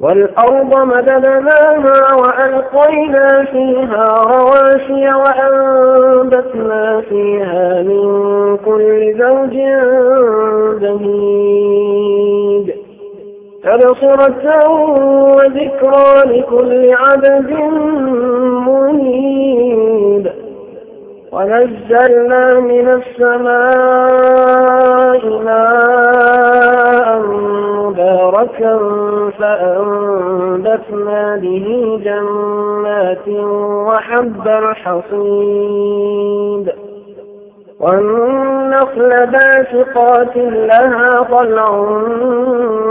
والأرض مددناها وألقينا فيها رواسي وأنبتنا فيها من كل زوج بهيد تبصرة وذكرى لكل عبد منيب. ونزلنا من السماء ماء مباركا فأنبتنا به جنات وحب الحصيد والنخل باسقات لها طلع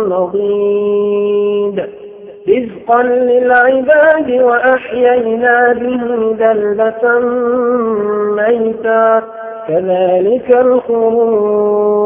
نضيد رزقا للعباد وأحيينا به دلبة ميتا كذلك الخروج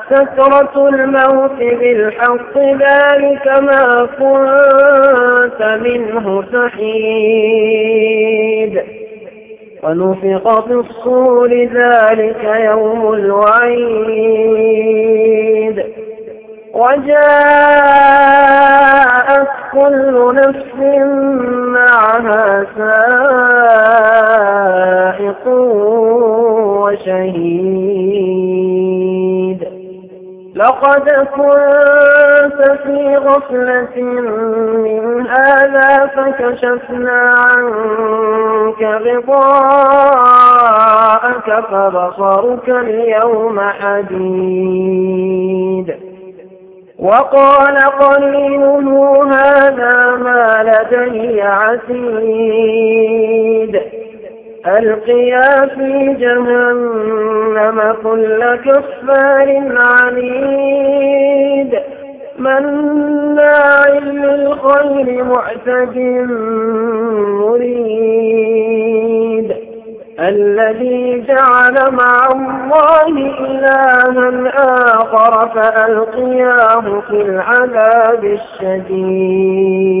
سكرة الموت بالحق ذلك ما كنت منه تحيد ونفق في الصور ذلك يوم الوعيد. وجاءت كل نفس معها سائق وشهيد. لقد كنت في غفلة من هذا فكشفنا عنك غطاءك فبصرك اليوم حديد. وقال قليله هذا ما لدي عتيد. ألقيا في جهنم كل كفار عنيد. مناع للخير معتد مريد. الذي جعل مع الله إلها آخر فألقياه في العذاب الشديد.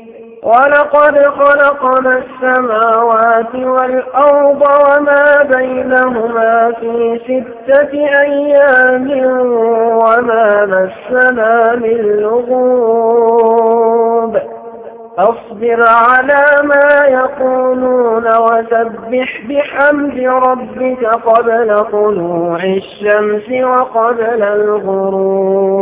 ولقد خلقنا السماوات والأرض وما بينهما في ستة أيام وما مسنا من لغوب. أصبر على ما يقولون وسبح بحمد ربك قبل طلوع الشمس وقبل الغروب.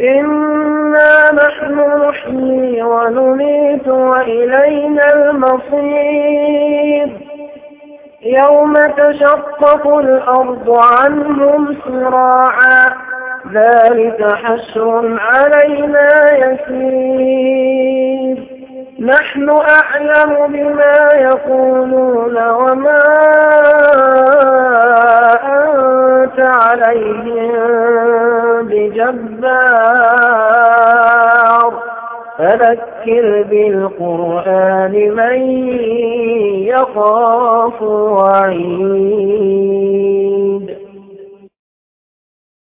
إنا نحن نحيي ونميت وإلينا المصير يوم تشقق الأرض عنهم سراعا ذلك حشر علينا يسير نحن أعلم بما يقولون وما عليهم بجبار. فذكر بالقرآن من يخاف وعيد.